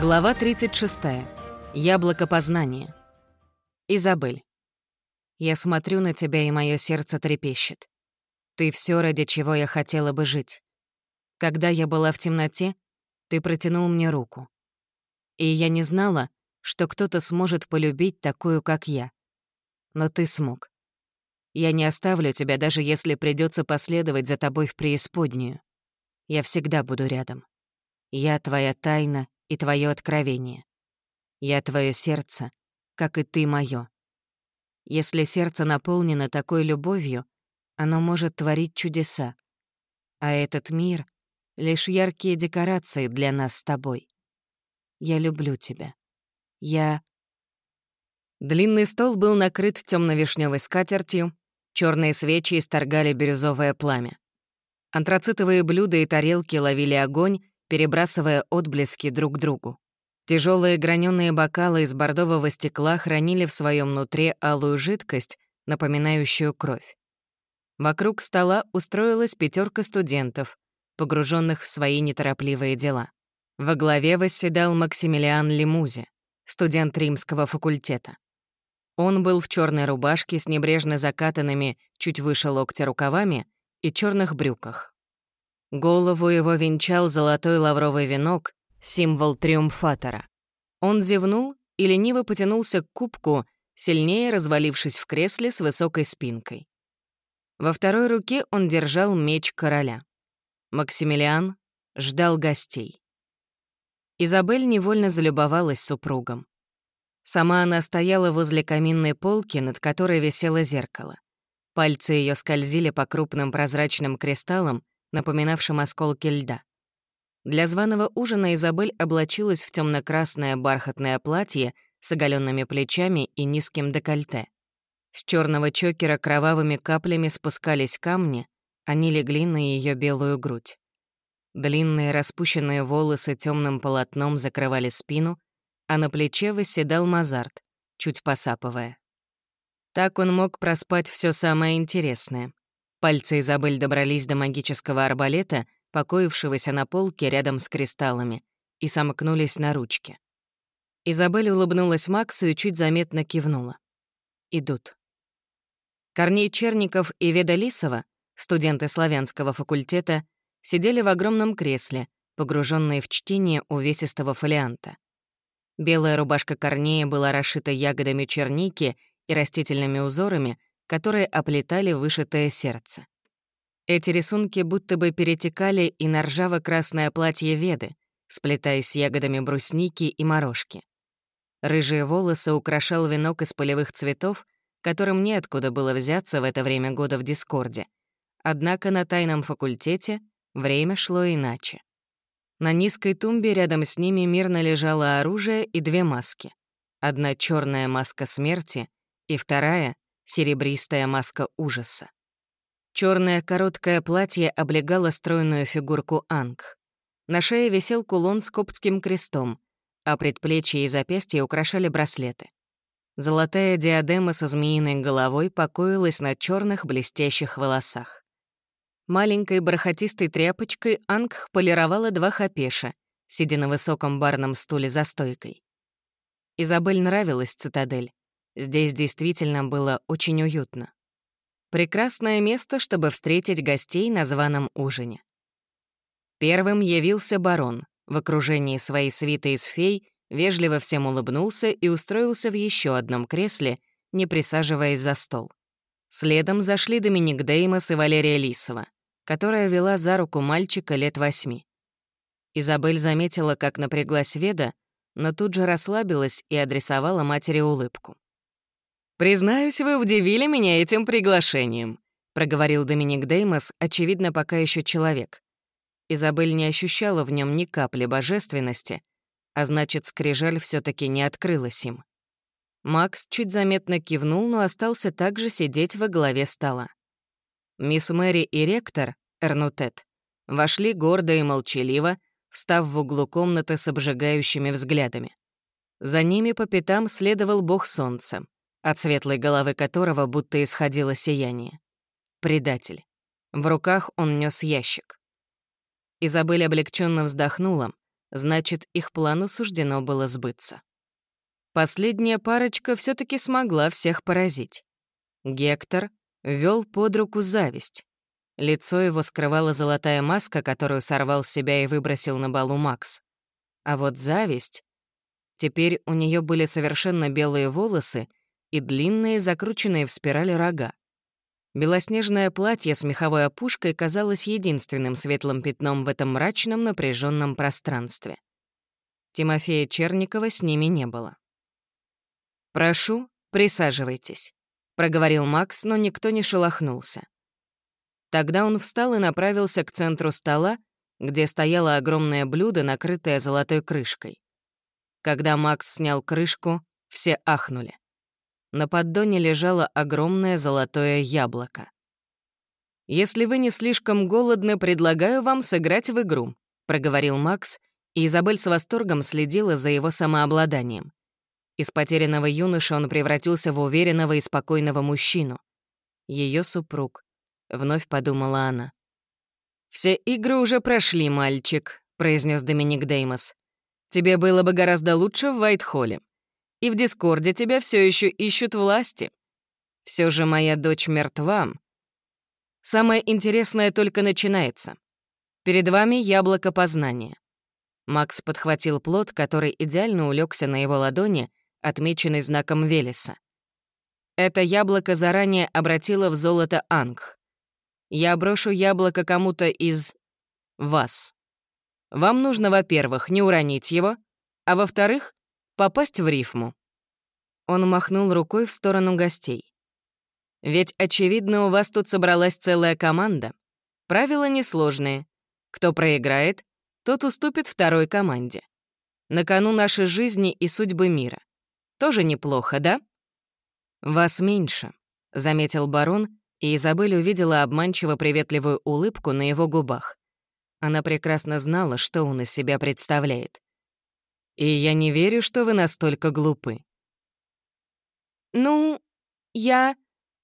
Глава 36. Яблоко познания. Изабель. Я смотрю на тебя, и мое сердце трепещет. Ты все, ради чего я хотела бы жить. Когда я была в темноте, ты протянул мне руку. И я не знала, что кто-то сможет полюбить такую, как я. Но ты смог. Я не оставлю тебя, даже если придется последовать за тобой в преисподнюю. Я всегда буду рядом. Я твоя тайна и твое откровение. Я твое сердце, как и ты мое. Если сердце наполнено такой любовью, оно может творить чудеса. А этот мир — лишь яркие декорации для нас с тобой. Я люблю тебя. Я... Длинный стол был накрыт темно-вишневой скатертью, черные свечи исторгали бирюзовое пламя. Антрацитовые блюда и тарелки ловили огонь, перебрасывая отблески друг к другу. Тяжелые граненые бокалы из бордового стекла хранили в своем нутре алую жидкость, напоминающую кровь. Вокруг стола устроилась пятерка студентов, погруженных в свои неторопливые дела. Во главе восседал Максимилиан Лимузи, студент римского факультета. Он был в черной рубашке с небрежно закатанными чуть выше локтя рукавами и черных брюках. Голову его венчал золотой лавровый венок, символ триумфатора. Он зевнул и лениво потянулся к кубку, сильнее развалившись в кресле с высокой спинкой. Во второй руке он держал меч короля. Максимилиан ждал гостей. Изабель невольно залюбовалась супругом. Сама она стояла возле каминной полки, над которой висело зеркало. Пальцы ее скользили по крупным прозрачным кристаллам, напоминавшим осколки льда. Для званого ужина Изабель облачилась в темно красное бархатное платье с оголенными плечами и низким декольте. С черного чокера кровавыми каплями спускались камни, они легли на ее белую грудь. Длинные распущенные волосы темным полотном закрывали спину, а на плече восседал Мазарт, чуть посапывая. Так он мог проспать все самое интересное. Пальцы Изабель добрались до магического арбалета, покоившегося на полке рядом с кристаллами, и сомкнулись на ручке. Изабель улыбнулась Максу и чуть заметно кивнула. «Идут». Корней Черников и Веда Лисова, студенты славянского факультета, сидели в огромном кресле, погруженные в чтение увесистого фолианта. Белая рубашка Корнея была расшита ягодами черники и растительными узорами, которые оплетали вышитое сердце. Эти рисунки будто бы перетекали и на ржаво-красное платье Веды, сплетаясь ягодами брусники и морожки. Рыжие волосы украшал венок из полевых цветов, которым неоткуда было взяться в это время года в Дискорде. Однако на тайном факультете время шло иначе. На низкой тумбе рядом с ними мирно лежало оружие и две маски. Одна черная маска смерти и вторая серебристая маска ужаса. Черное короткое платье облегало стройную фигурку Анг. На шее висел кулон с коптским крестом, а предплечья и запястья украшали браслеты. Золотая диадема со змеиной головой покоилась на черных блестящих волосах. Маленькой бархатистой тряпочкой Анг полировала два хапеша, сидя на высоком барном стуле за стойкой. Изабель нравилась цитадель. Здесь действительно было очень уютно. Прекрасное место, чтобы встретить гостей на званом ужине. Первым явился барон. В окружении своей свиты из фей вежливо всем улыбнулся и устроился в еще одном кресле, не присаживаясь за стол. Следом зашли Доминик Деймос и Валерия Лисова, которая вела за руку мальчика лет восьми. Изабель заметила, как напряглась Веда, но тут же расслабилась и адресовала матери улыбку. «Признаюсь, вы удивили меня этим приглашением», — проговорил Доминик Деймос, очевидно, пока еще человек. Изабель не ощущала в нем ни капли божественности, а значит, скрижаль все таки не открылась им. Макс чуть заметно кивнул, но остался также сидеть во главе стола. Мисс Мэри и ректор, Эрнутет, вошли гордо и молчаливо, встав в углу комнаты с обжигающими взглядами. За ними по пятам следовал бог солнца, от светлой головы которого будто исходило сияние. Предатель. В руках он нес ящик. Изабель облегченно вздохнула. Значит, их плану суждено было сбыться. Последняя парочка все таки смогла всех поразить. Гектор вел под руку зависть. Лицо его скрывала золотая маска, которую сорвал с себя и выбросил на балу Макс. А вот зависть... Теперь у нее были совершенно белые волосы и длинные, закрученные в спираль рога. Белоснежное платье с меховой опушкой казалось единственным светлым пятном в этом мрачном, напряженном пространстве. Тимофея Черникова с ними не было. «Прошу, присаживайтесь», — проговорил Макс, но никто не шелохнулся. Тогда он встал и направился к центру стола, где стояло огромное блюдо, накрытое золотой крышкой. Когда Макс снял крышку, все ахнули. На поддоне лежало огромное золотое яблоко. «Если вы не слишком голодны, предлагаю вам сыграть в игру», — проговорил Макс, и Изабель с восторгом следила за его самообладанием. Из потерянного юноши он превратился в уверенного и спокойного мужчину. Ее супруг, — вновь подумала она. «Все игры уже прошли, мальчик», — произнес Доминик Деймос. «Тебе было бы гораздо лучше в Вайтхолле и в Дискорде тебя все еще ищут власти. Все же моя дочь мертва. Самое интересное только начинается. Перед вами яблоко познания. Макс подхватил плод, который идеально улегся на его ладони, отмеченный знаком Велеса. Это яблоко заранее обратило в золото Ангх. Я брошу яблоко кому-то из... вас. Вам нужно, во-первых, не уронить его, а во-вторых, попасть в рифму. Он махнул рукой в сторону гостей. Ведь, очевидно, у вас тут собралась целая команда. Правила несложные. Кто проиграет, тот уступит второй команде. На кону нашей жизни и судьбы мира. Тоже неплохо, да? «Вас меньше», — заметил барон, и Изабель увидела обманчиво приветливую улыбку на его губах. Она прекрасно знала, что он из себя представляет. И я не верю, что вы настолько глупы. «Ну, я...»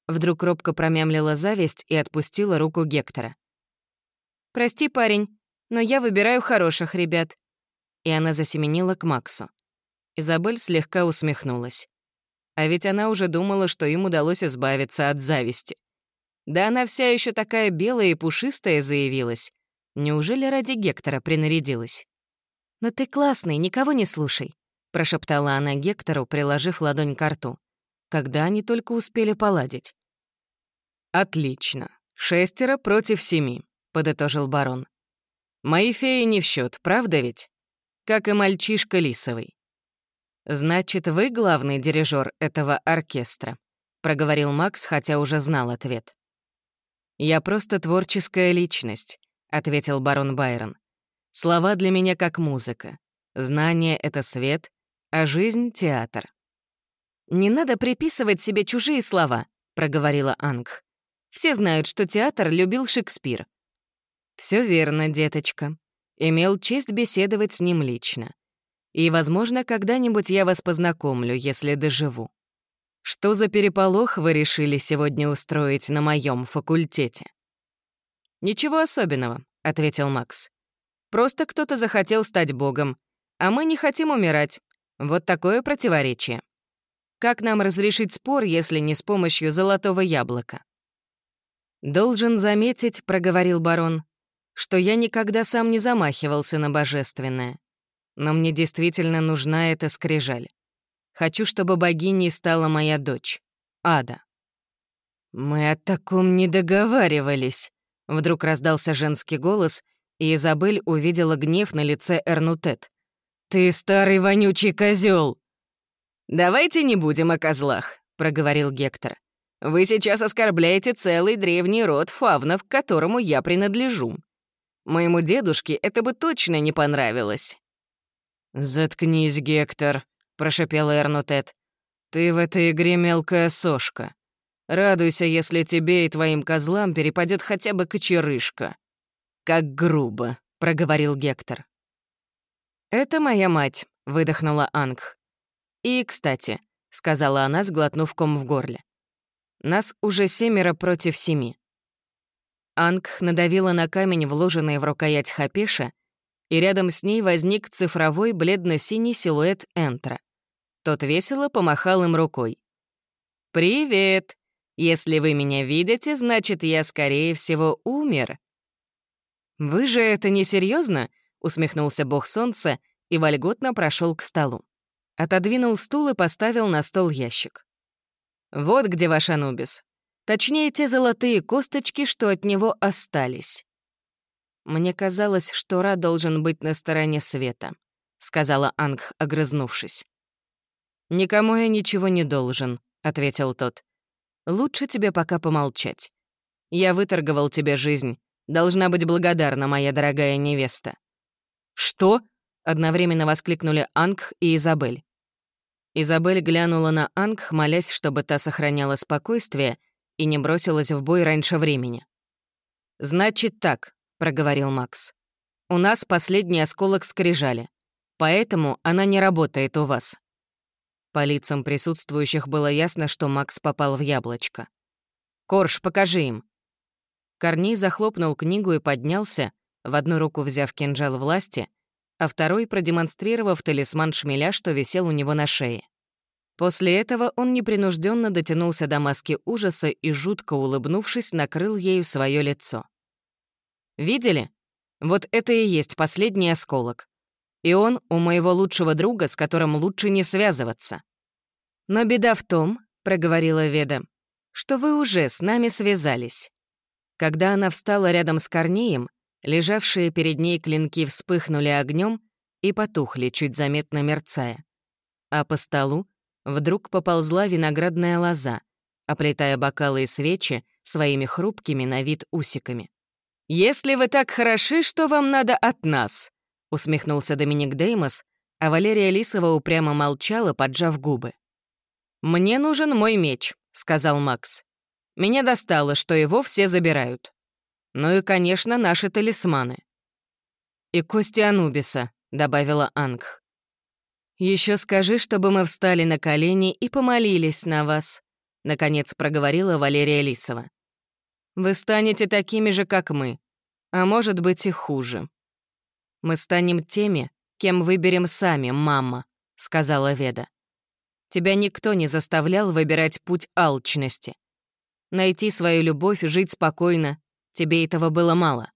Вдруг робко промямлила зависть и отпустила руку Гектора. «Прости, парень, но я выбираю хороших ребят». И она засеменила к Максу. Изабель слегка усмехнулась. А ведь она уже думала, что им удалось избавиться от зависти. Да она вся еще такая белая и пушистая заявилась. Неужели ради Гектора принарядилась? «Но ты классный, никого не слушай», — прошептала она Гектору, приложив ладонь к рту. Когда они только успели поладить? «Отлично. Шестеро против семи», — подытожил барон. «Мои феи не в счет, правда ведь? Как и мальчишка Лисовый». «Значит, вы главный дирижер этого оркестра», — проговорил Макс, хотя уже знал ответ. «Я просто творческая личность», — ответил барон Байрон. Слова для меня как музыка. Знание — это свет, а жизнь — театр. «Не надо приписывать себе чужие слова», — проговорила Анг. «Все знают, что театр любил Шекспир». Все верно, деточка. Имел честь беседовать с ним лично. И, возможно, когда-нибудь я вас познакомлю, если доживу. Что за переполох вы решили сегодня устроить на моем факультете?» «Ничего особенного», — ответил Макс. Просто кто-то захотел стать богом, а мы не хотим умирать. Вот такое противоречие. Как нам разрешить спор, если не с помощью золотого яблока? «Должен заметить», — проговорил барон, «что я никогда сам не замахивался на божественное. Но мне действительно нужна эта скрижаль. Хочу, чтобы богиней стала моя дочь, Ада». «Мы о таком не договаривались», — вдруг раздался женский голос — и Изабель увидела гнев на лице Эрнутет. «Ты старый вонючий козел! «Давайте не будем о козлах», — проговорил Гектор. «Вы сейчас оскорбляете целый древний род фавнов, к которому я принадлежу. Моему дедушке это бы точно не понравилось». «Заткнись, Гектор», — прошепел Эрнутет. «Ты в этой игре мелкая сошка. Радуйся, если тебе и твоим козлам перепадет хотя бы кочерышка». «Как грубо», — проговорил Гектор. «Это моя мать», — выдохнула Ангх. «И, кстати», — сказала она, сглотнув ком в горле, «нас уже семеро против семи». Ангх надавила на камень, вложенный в рукоять Хапеша, и рядом с ней возник цифровой бледно-синий силуэт Энтра. Тот весело помахал им рукой. «Привет! Если вы меня видите, значит, я, скорее всего, умер». «Вы же это не серьезно? усмехнулся бог солнца и вольготно прошел к столу. Отодвинул стул и поставил на стол ящик. «Вот где ваш Анубис. Точнее, те золотые косточки, что от него остались. Мне казалось, что Ра должен быть на стороне света», — сказала Ангх, огрызнувшись. «Никому я ничего не должен», — ответил тот. «Лучше тебе пока помолчать. Я выторговал тебе жизнь. Должна быть благодарна, моя дорогая невеста». «Что?» — одновременно воскликнули Ангх и Изабель. Изабель глянула на Ангх, молясь, чтобы та сохраняла спокойствие и не бросилась в бой раньше времени. «Значит так», — проговорил Макс. «У нас последний осколок скрижали, поэтому она не работает у вас». По лицам присутствующих было ясно, что Макс попал в яблочко. «Корж, покажи им». Корней захлопнул книгу и поднялся, в одну руку взяв кинжал власти, а второй продемонстрировав талисман шмеля, что висел у него на шее. После этого он непринужденно дотянулся до маски ужаса и, жутко улыбнувшись, накрыл ею свое лицо. Видели? Вот это и есть последний осколок. И он у моего лучшего друга, с которым лучше не связываться. Но беда в том, — проговорила Веда, — что вы уже с нами связались. Когда она встала рядом с Корнеем, лежавшие перед ней клинки вспыхнули огнем и потухли, чуть заметно мерцая. А по столу вдруг поползла виноградная лоза, оплетая бокалы и свечи своими хрупкими на вид усиками. «Если вы так хороши, что вам надо от нас?» — усмехнулся Доминик Деймос, а Валерия Лисова упрямо молчала, поджав губы. «Мне нужен мой меч», — сказал Макс. «Меня достало, что его все забирают. Ну и, конечно, наши талисманы». «И кости Анубиса», — добавила Ангх. Еще скажи, чтобы мы встали на колени и помолились на вас», — наконец проговорила Валерия Лисова. Вы станете такими же, как мы, а может быть и хуже. Мы станем теми, кем выберем сами, мама», — сказала Веда. «Тебя никто не заставлял выбирать путь алчности. Найти свою любовь и жить спокойно, тебе этого было мало».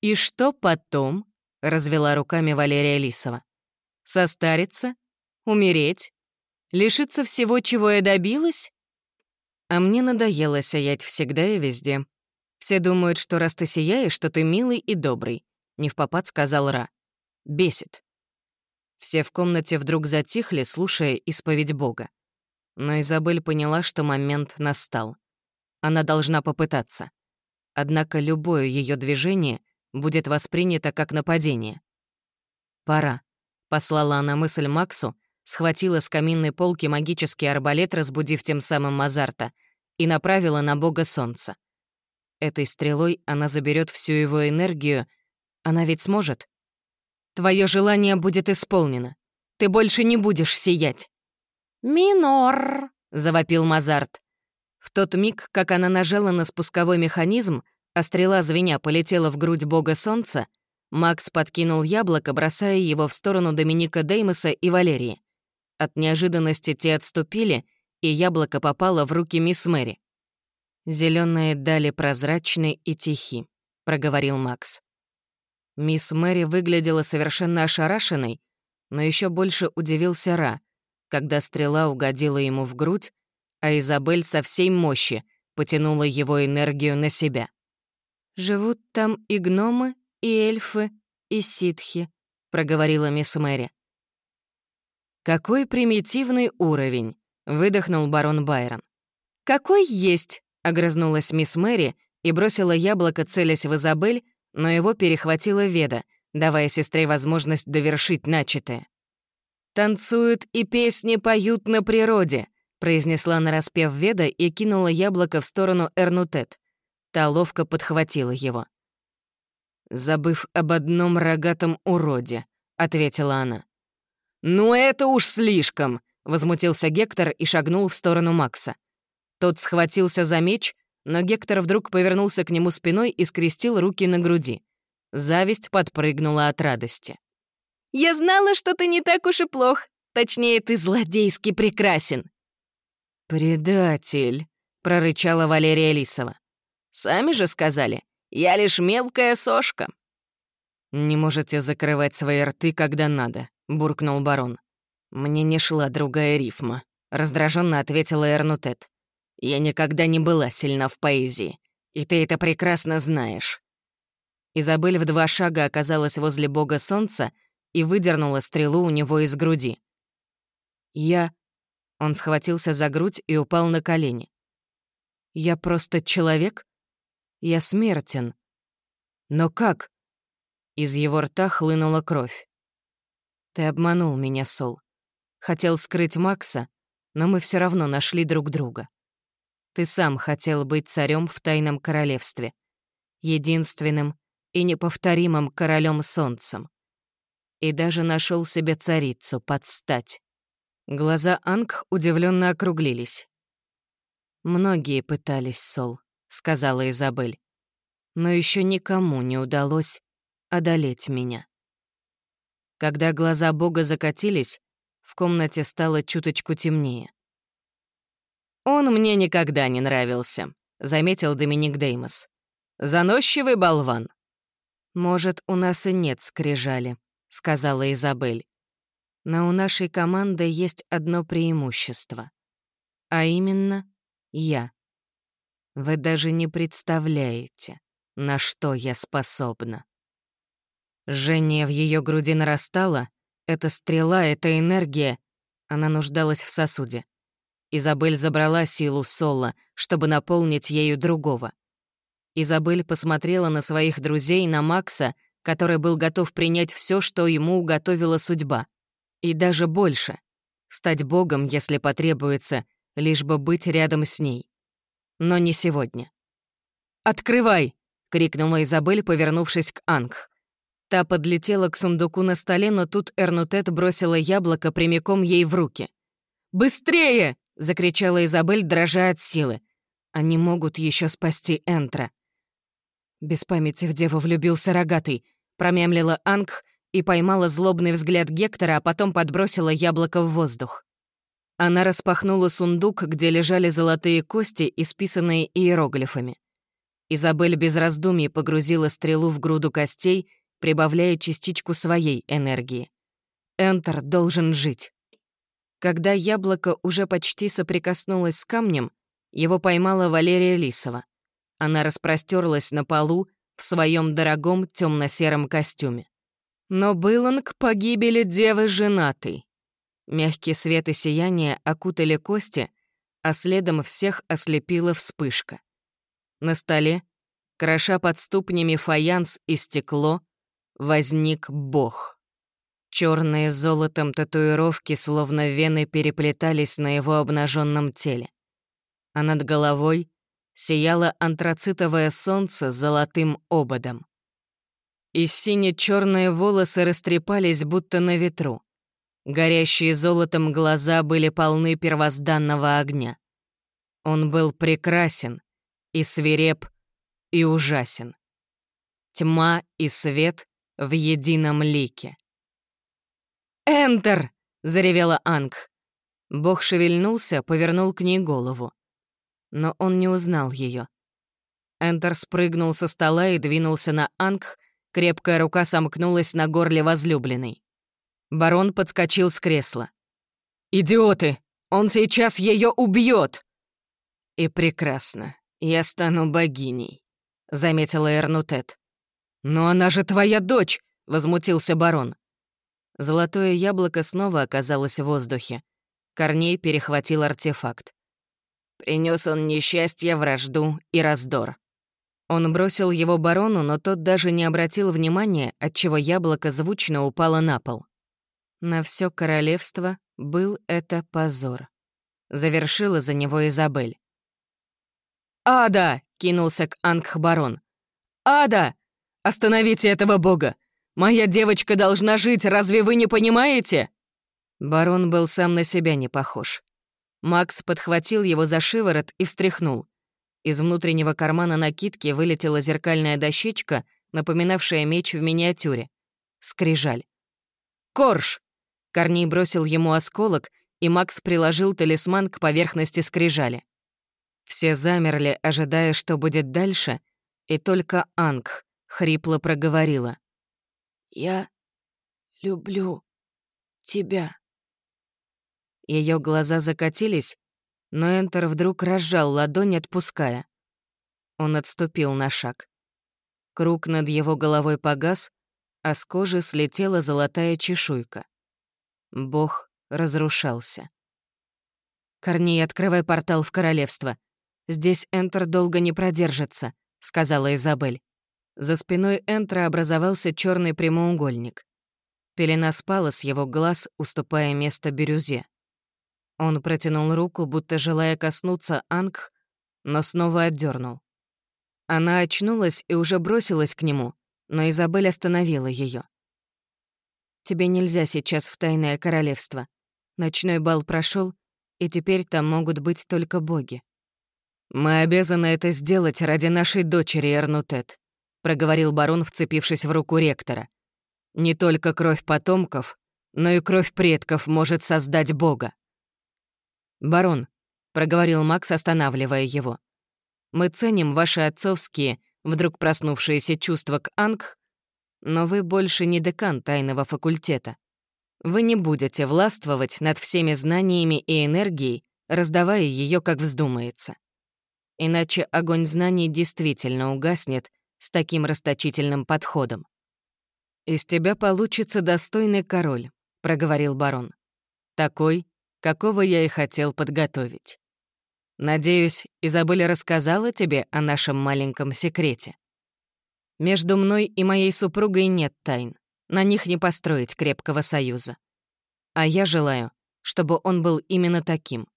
«И что потом?» — развела руками Валерия Лисова. «Состариться? Умереть? Лишиться всего, чего я добилась? А мне надоело сиять всегда и везде. Все думают, что раз ты сияешь, что ты милый и добрый. Не в попад сказал Ра. Бесит. Все в комнате вдруг затихли, слушая исповедь Бога. Но Изабель поняла, что момент настал. Она должна попытаться. Однако любое ее движение будет воспринято как нападение. «Пора», — послала она мысль Максу, схватила с каминной полки магический арбалет, разбудив тем самым Мазарта, и направила на бога солнца. Этой стрелой она заберет всю его энергию. Она ведь сможет? Твое желание будет исполнено. Ты больше не будешь сиять. «Минор!» — завопил Мазарт. В тот миг, как она нажала на спусковой механизм, а стрела звеня полетела в грудь бога солнца, Макс подкинул яблоко, бросая его в сторону Доминика Деймоса и Валерии. От неожиданности те отступили, и яблоко попало в руки мисс Мэри. Зеленые дали прозрачны и тихи», — проговорил Макс. Мисс Мэри выглядела совершенно ошарашенной, но еще больше удивился Ра, когда стрела угодила ему в грудь, а Изабель со всей мощи потянула его энергию на себя. «Живут там и гномы, и эльфы, и ситхи», — проговорила мисс Мэри. «Какой примитивный уровень!» — выдохнул барон Байрон. «Какой есть!» — огрызнулась мисс Мэри и бросила яблоко, целясь в Изабель, но его перехватила Веда, давая сестре возможность довершить начатое. «Танцуют и песни поют на природе», — произнесла нараспев Веда и кинула яблоко в сторону Эрнутет. Та ловко подхватила его. «Забыв об одном рогатом уроде», — ответила она. «Ну это уж слишком!» — возмутился Гектор и шагнул в сторону Макса. Тот схватился за меч, но Гектор вдруг повернулся к нему спиной и скрестил руки на груди. Зависть подпрыгнула от радости. «Я знала, что ты не так уж и плох. Точнее, ты злодейски прекрасен». «Предатель», — прорычала Валерия Лисова. «Сами же сказали, я лишь мелкая сошка». «Не можете закрывать свои рты, когда надо», — буркнул барон. «Мне не шла другая рифма», — раздраженно ответила Эрнутет. «Я никогда не была сильна в поэзии, и ты это прекрасно знаешь». Изабель в два шага оказалась возле бога солнца и выдернула стрелу у него из груди. «Я...» Он схватился за грудь и упал на колени. «Я просто человек? Я смертен. Но как?» Из его рта хлынула кровь. «Ты обманул меня, Сол. Хотел скрыть Макса, но мы все равно нашли друг друга. Ты сам хотел быть царем в тайном королевстве, единственным и неповторимым королем солнцем. И даже нашел себе царицу под стать. Глаза Анг удивленно округлились. «Многие пытались, Сол», — сказала Изабель. «Но еще никому не удалось одолеть меня». Когда глаза Бога закатились, в комнате стало чуточку темнее. «Он мне никогда не нравился», — заметил Доминик Деймос. «Заносчивый болван». «Может, у нас и нет скрижали», — сказала Изабель. «Но у нашей команды есть одно преимущество. А именно, я. Вы даже не представляете, на что я способна». Жжение в ее груди нарастало. Эта стрела, эта энергия. Она нуждалась в сосуде. Изабель забрала силу Соло, чтобы наполнить ею другого. Изабель посмотрела на своих друзей, на Макса, который был готов принять все, что ему уготовила судьба. И даже больше. Стать богом, если потребуется, лишь бы быть рядом с ней. Но не сегодня. «Открывай!» — крикнула Изабель, повернувшись к Ангх. Та подлетела к сундуку на столе, но тут Эрнутет бросила яблоко прямиком ей в руки. «Быстрее!» — закричала Изабель, дрожа от силы. «Они могут еще спасти Энтра». Без памяти в деву влюбился рогатый, промямлила Анг и поймала злобный взгляд Гектора, а потом подбросила яблоко в воздух. Она распахнула сундук, где лежали золотые кости, исписанные иероглифами. Изабель без раздумий погрузила стрелу в груду костей, прибавляя частичку своей энергии. Энтер должен жить. Когда яблоко уже почти соприкоснулось с камнем, его поймала Валерия Лисова. Она распростерлась на полу в своем дорогом темно-сером костюме. Но был он к погибели девы женатый. Мягкий свет и сияние окутали кости, а следом всех ослепила вспышка. На столе, кроша под ступнями фаянс и стекло, возник бог. Черные золотом татуировки, словно вены, переплетались на его обнаженном теле. А над головой сияло антрацитовое солнце золотым ободом. И сине-черные волосы растрепались, будто на ветру. Горящие золотом глаза были полны первозданного огня. Он был прекрасен и свиреп, и ужасен. Тьма и свет в едином лике. «Энтер!» — заревела Анг. Бог шевельнулся, повернул к ней голову но он не узнал ее. Энтер спрыгнул со стола и двинулся на Ангх, крепкая рука сомкнулась на горле возлюбленной. Барон подскочил с кресла. «Идиоты! Он сейчас ее убьет!» «И прекрасно. Я стану богиней», — заметила Эрнутет. «Но она же твоя дочь!» — возмутился барон. Золотое яблоко снова оказалось в воздухе. Корней перехватил артефакт. Принес он несчастье, вражду и раздор. Он бросил его барону, но тот даже не обратил внимания, отчего яблоко звучно упало на пол. На все королевство был это позор. Завершила за него Изабель. «Ада!» — кинулся к Ангх-барон. «Ада! Остановите этого бога! Моя девочка должна жить, разве вы не понимаете?» Барон был сам на себя не похож. Макс подхватил его за шиворот и встряхнул. Из внутреннего кармана накидки вылетела зеркальная дощечка, напоминавшая меч в миниатюре. Скрижаль. «Корж!» Корней бросил ему осколок, и Макс приложил талисман к поверхности скрижали. Все замерли, ожидая, что будет дальше, и только Анг хрипло проговорила. «Я люблю тебя». Ее глаза закатились, но Энтер вдруг разжал ладонь, отпуская. Он отступил на шаг. Круг над его головой погас, а с кожи слетела золотая чешуйка. Бог разрушался. «Корней, открывай портал в королевство. Здесь Энтер долго не продержится», — сказала Изабель. За спиной Энтера образовался черный прямоугольник. Пелена спала с его глаз, уступая место бирюзе. Он протянул руку, будто желая коснуться Ангх, но снова отдернул. Она очнулась и уже бросилась к нему, но Изабель остановила ее. «Тебе нельзя сейчас в тайное королевство. Ночной бал прошел, и теперь там могут быть только боги». «Мы обязаны это сделать ради нашей дочери, Эрнутет», — проговорил барон, вцепившись в руку ректора. «Не только кровь потомков, но и кровь предков может создать бога». «Барон», — проговорил Макс, останавливая его, «мы ценим ваши отцовские, вдруг проснувшиеся чувства к Анг, но вы больше не декан тайного факультета. Вы не будете властвовать над всеми знаниями и энергией, раздавая ее, как вздумается. Иначе огонь знаний действительно угаснет с таким расточительным подходом. «Из тебя получится достойный король», — проговорил барон. «Такой, какого я и хотел подготовить. Надеюсь, Изабель рассказала тебе о нашем маленьком секрете. Между мной и моей супругой нет тайн. На них не построить крепкого союза. А я желаю, чтобы он был именно таким.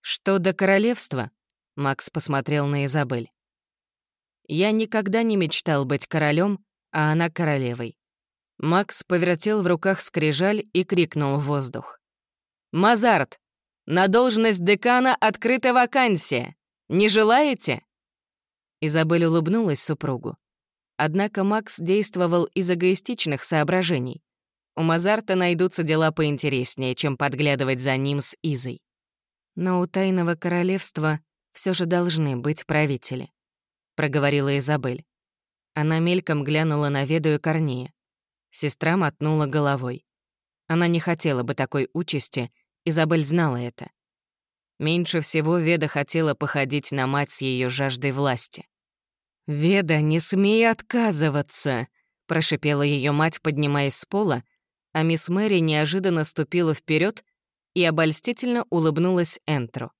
Что до королевства, Макс посмотрел на Изабель. Я никогда не мечтал быть королем, а она королевой. Макс повертел в руках скрижаль и крикнул в воздух. «Мазарт! На должность декана открыта вакансия! Не желаете?» Изабель улыбнулась супругу. Однако Макс действовал из эгоистичных соображений. У Мазарта найдутся дела поинтереснее, чем подглядывать за ним с Изой. Но у Тайного Королевства все же должны быть правители», — проговорила Изабель. Она мельком глянула на Веду и Корнея. Сестра мотнула головой. Она не хотела бы такой участи, Изабель знала это. Меньше всего Веда хотела походить на мать с ее жаждой власти. «Веда, не смей отказываться!» — прошипела ее мать, поднимаясь с пола, а мисс Мэри неожиданно ступила вперед и обольстительно улыбнулась Энтру.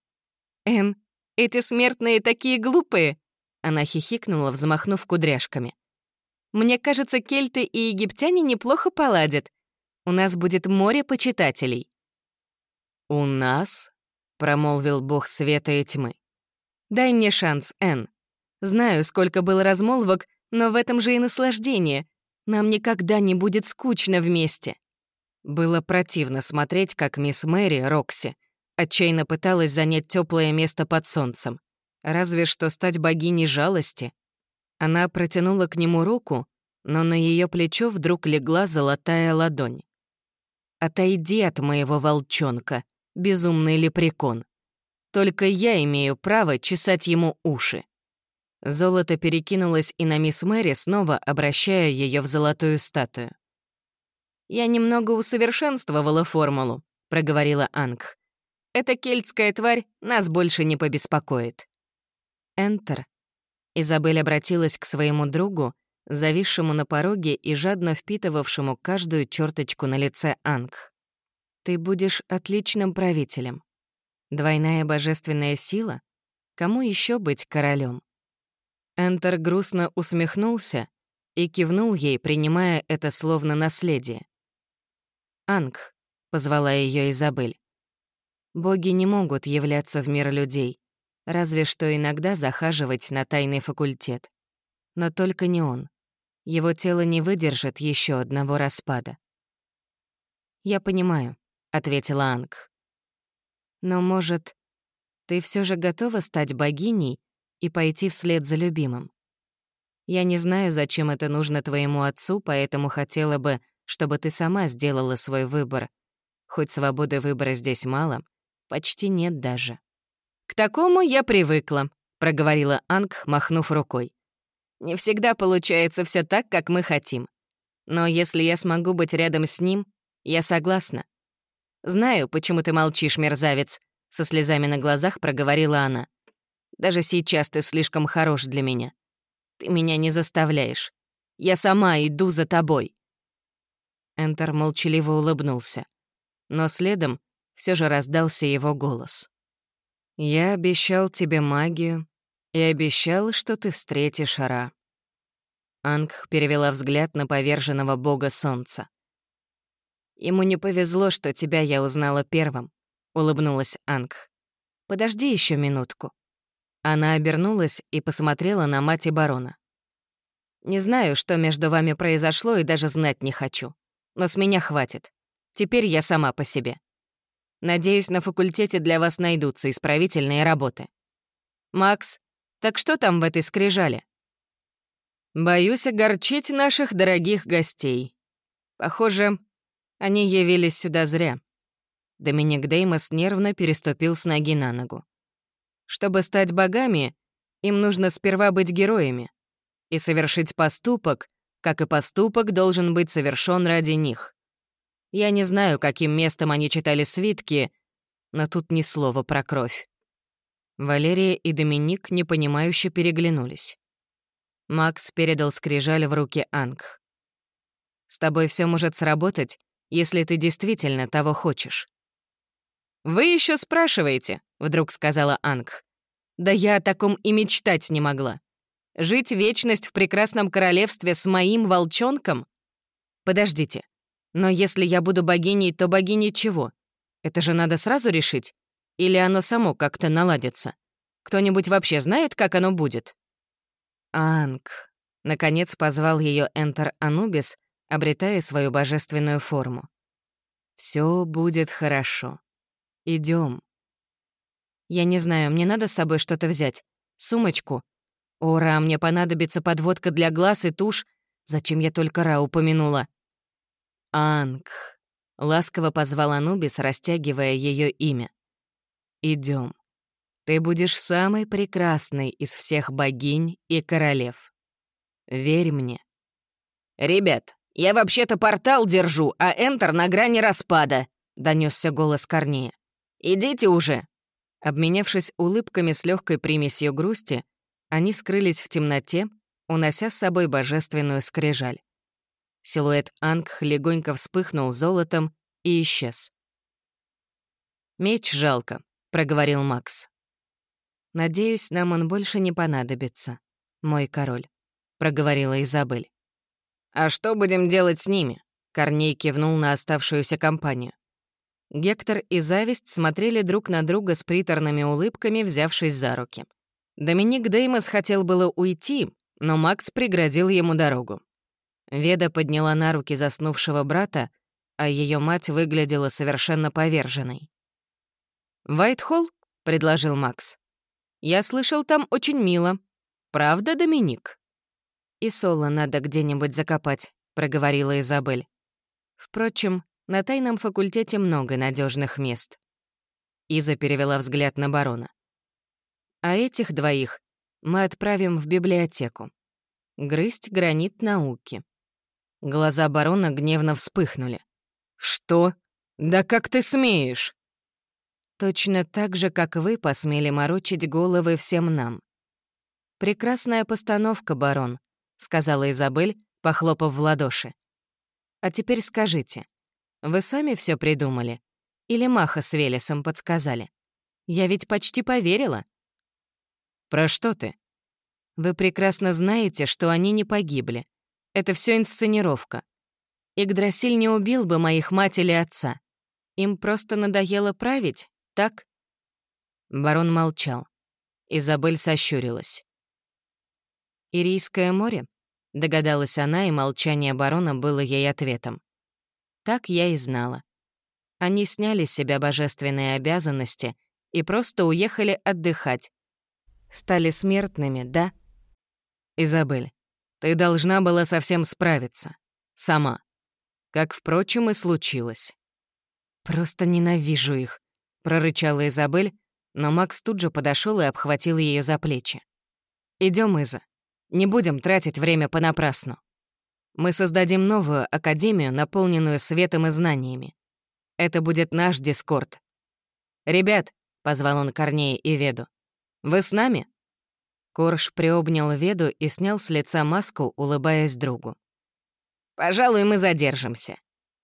«Эн, эти смертные такие глупые!» Она хихикнула, взмахнув кудряшками. «Мне кажется, кельты и египтяне неплохо поладят. У нас будет море почитателей». «У нас?» — промолвил бог света и тьмы. «Дай мне шанс, Энн. Знаю, сколько было размолвок, но в этом же и наслаждение. Нам никогда не будет скучно вместе». Было противно смотреть, как мисс Мэри, Рокси, отчаянно пыталась занять теплое место под солнцем. Разве что стать богиней жалости. Она протянула к нему руку, но на ее плечо вдруг легла золотая ладонь. «Отойди от моего волчонка, безумный лепрекон. Только я имею право чесать ему уши». Золото перекинулось и на мисс Мэри, снова обращая ее в золотую статую. «Я немного усовершенствовала формулу», — проговорила Анг. «Эта кельтская тварь нас больше не побеспокоит». «Энтер». Изабель обратилась к своему другу, зависшему на пороге и жадно впитывавшему каждую черточку на лице Анг. «Ты будешь отличным правителем. Двойная божественная сила? Кому еще быть королем? Энтер грустно усмехнулся и кивнул ей, принимая это словно наследие. «Анг», — позвала ее Изабель. «Боги не могут являться в мир людей, разве что иногда захаживать на тайный факультет. Но только не он. Его тело не выдержит еще одного распада». «Я понимаю», — ответила Анг. «Но, может, ты все же готова стать богиней и пойти вслед за любимым. Я не знаю, зачем это нужно твоему отцу, поэтому хотела бы, чтобы ты сама сделала свой выбор. Хоть свободы выбора здесь мало, почти нет даже. «К такому я привыкла», — проговорила Анг, махнув рукой. «Не всегда получается все так, как мы хотим. Но если я смогу быть рядом с ним, я согласна. Знаю, почему ты молчишь, мерзавец», — со слезами на глазах проговорила она. «Даже сейчас ты слишком хорош для меня. Ты меня не заставляешь. Я сама иду за тобой». Энтер молчаливо улыбнулся. Но следом все же раздался его голос. «Я обещал тебе магию и обещал, что ты встретишь Ра». Ангх перевела взгляд на поверженного бога солнца. «Ему не повезло, что тебя я узнала первым», — улыбнулась Ангх. «Подожди еще минутку». Она обернулась и посмотрела на мать и барона. «Не знаю, что между вами произошло, и даже знать не хочу. Но с меня хватит. Теперь я сама по себе. Надеюсь, на факультете для вас найдутся исправительные работы. Макс, так что там в этой скрижале? Боюсь огорчить наших дорогих гостей. Похоже, они явились сюда зря. Доминик Деймос нервно переступил с ноги на ногу. Чтобы стать богами, им нужно сперва быть героями и совершить поступок, как и поступок должен быть совершен ради них. Я не знаю, каким местом они читали свитки, но тут ни слова про кровь. Валерия и Доминик непонимающе переглянулись. Макс передал скрижаль в руки Анг. «С тобой все может сработать, если ты действительно того хочешь». «Вы еще спрашиваете», — вдруг сказала Анг. «Да я о таком и мечтать не могла. Жить вечность в прекрасном королевстве с моим волчонком? Подождите, но если я буду богиней, то богиней чего? Это же надо сразу решить? Или оно само как-то наладится? Кто-нибудь вообще знает, как оно будет? Анг. Наконец позвал ее Энтер Анубис, обретая свою божественную форму. Все будет хорошо. Идем. Я не знаю, мне надо с собой что-то взять. Сумочку. Ура, мне понадобится подводка для глаз и тушь. Зачем я только Ра упомянула? Анг. Ласково позвал Анубис, растягивая ее имя. Идем. Ты будешь самой прекрасной из всех богинь и королев. Верь мне. «Ребят, я вообще-то портал держу, а Энтер на грани распада», — донесся голос Корнея. «Идите уже». Обменявшись улыбками с легкой примесью грусти, они скрылись в темноте, унося с собой божественную скрижаль. Силуэт Ангх легонько вспыхнул золотом и исчез. «Меч жалко», — проговорил Макс. «Надеюсь, нам он больше не понадобится, мой король», — проговорила Изабель. «А что будем делать с ними?» — Корней кивнул на оставшуюся компанию. Гектор и Зависть смотрели друг на друга с приторными улыбками, взявшись за руки. Доминик Деймос хотел было уйти, но Макс преградил ему дорогу. Веда подняла на руки заснувшего брата, а ее мать выглядела совершенно поверженной. «Вайтхолл?» — предложил Макс. «Я слышал, там очень мило. Правда, Доминик?» «И Соло надо где-нибудь закопать», — проговорила Изабель. «Впрочем, на тайном факультете много надежных мест». Иза перевела взгляд на барона. «А этих двоих мы отправим в библиотеку. Грызть гранит науки». Глаза барона гневно вспыхнули. «Что? Да как ты смеешь?» «Точно так же, как вы посмели морочить головы всем нам». «Прекрасная постановка, барон», — сказала Изабель, похлопав в ладоши. «А теперь скажите, вы сами все придумали? Или Маха с Велесом подсказали? Я ведь почти поверила». «Про что ты?» «Вы прекрасно знаете, что они не погибли. Это все инсценировка. Игдрасиль не убил бы моих мать или отца. Им просто надоело править, так?» Барон молчал. Изабель сощурилась. «Ирийское море?» — догадалась она, и молчание барона было ей ответом. Так я и знала. Они сняли с себя божественные обязанности и просто уехали отдыхать. Стали смертными, да? Изабель, Ты должна была совсем справиться. Сама. Как, впрочем, и случилось. «Просто ненавижу их», — прорычала Изабель, но Макс тут же подошел и обхватил ее за плечи. Идем, Иза. Не будем тратить время понапрасну. Мы создадим новую академию, наполненную светом и знаниями. Это будет наш Дискорд. «Ребят», — позвал он Корнея и Веду, — «вы с нами?» Корж приобнял Веду и снял с лица маску, улыбаясь другу. «Пожалуй, мы задержимся.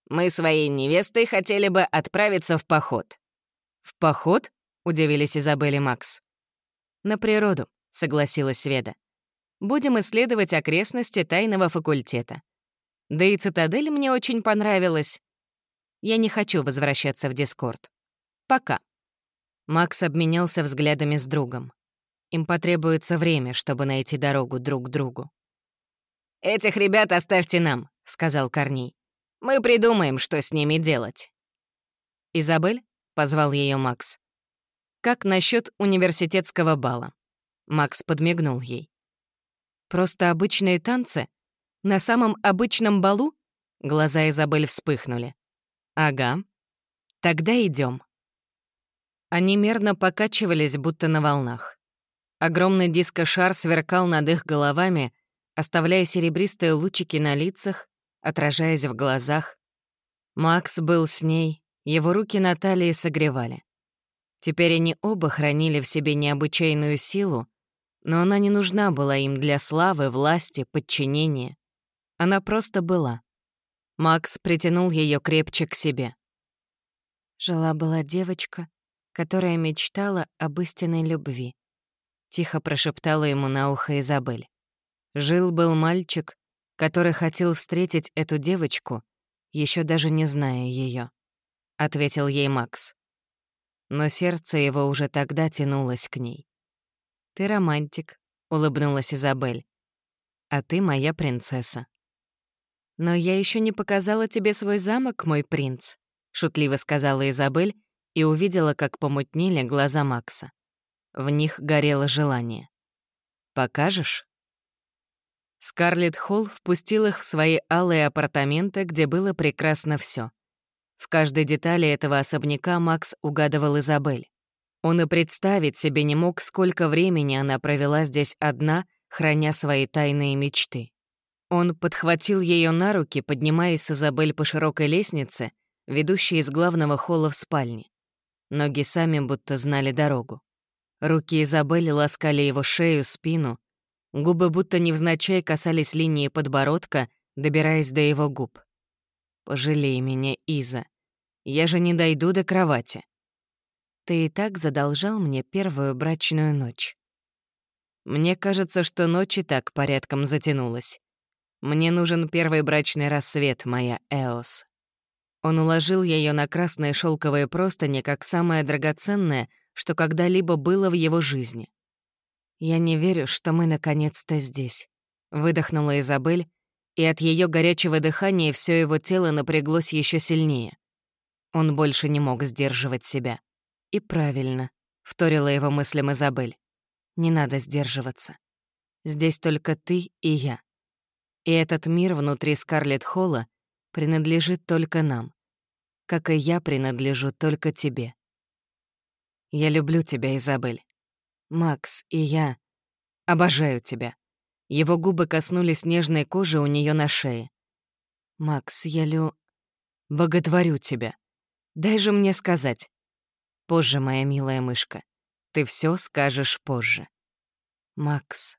Мы своей невестой хотели бы отправиться в поход». «В поход?» — удивились Изабель и Макс. «На природу», — согласилась Веда. «Будем исследовать окрестности тайного факультета. Да и цитадель мне очень понравилась. Я не хочу возвращаться в Дискорд. Пока». Макс обменялся взглядами с другом. Им потребуется время, чтобы найти дорогу друг к другу. «Этих ребят оставьте нам», — сказал Корней. «Мы придумаем, что с ними делать». «Изабель?» — позвал ее Макс. «Как насчет университетского бала?» Макс подмигнул ей. «Просто обычные танцы? На самом обычном балу?» Глаза Изабель вспыхнули. «Ага. Тогда идем. Они мерно покачивались, будто на волнах. Огромный дискошар сверкал над их головами, оставляя серебристые лучики на лицах, отражаясь в глазах. Макс был с ней, его руки на талии согревали. Теперь они оба хранили в себе необычайную силу, но она не нужна была им для славы, власти, подчинения. Она просто была. Макс притянул ее крепче к себе. Жила-была девочка, которая мечтала об истинной любви. Тихо прошептала ему на ухо Изабель. Жил-был мальчик, который хотел встретить эту девочку, еще даже не зная ее, ответил ей Макс. Но сердце его уже тогда тянулось к ней. «Ты романтик», — улыбнулась Изабель. «А ты моя принцесса». «Но я еще не показала тебе свой замок, мой принц», — шутливо сказала Изабель и увидела, как помутнели глаза Макса. В них горело желание. «Покажешь?» Скарлетт Холл впустил их в свои алые апартаменты, где было прекрасно все. В каждой детали этого особняка Макс угадывал Изабель. Он и представить себе не мог, сколько времени она провела здесь одна, храня свои тайные мечты. Он подхватил ее на руки, поднимаясь с Изабель по широкой лестнице, ведущей из главного холла в спальне. Ноги сами будто знали дорогу. Руки Изабелли ласкали его шею, спину. Губы будто невзначай касались линии подбородка, добираясь до его губ. «Пожалей меня, Иза. Я же не дойду до кровати. Ты и так задолжал мне первую брачную ночь. Мне кажется, что ночь и так порядком затянулась. Мне нужен первый брачный рассвет, моя Эос». Он уложил ее на красные шелковые простыни как самое драгоценное — что когда-либо было в его жизни. «Я не верю, что мы наконец-то здесь», — выдохнула Изабель, и от ее горячего дыхания все его тело напряглось еще сильнее. Он больше не мог сдерживать себя. «И правильно», — вторила его мыслям Изабель. «Не надо сдерживаться. Здесь только ты и я. И этот мир внутри Скарлетт Холла принадлежит только нам, как и я принадлежу только тебе. Я люблю тебя, Изабель. Макс и я обожаю тебя. Его губы коснулись нежной кожи у нее на шее. Макс, я лю... Боготворю тебя. Дай же мне сказать. Позже, моя милая мышка. Ты все скажешь позже. Макс.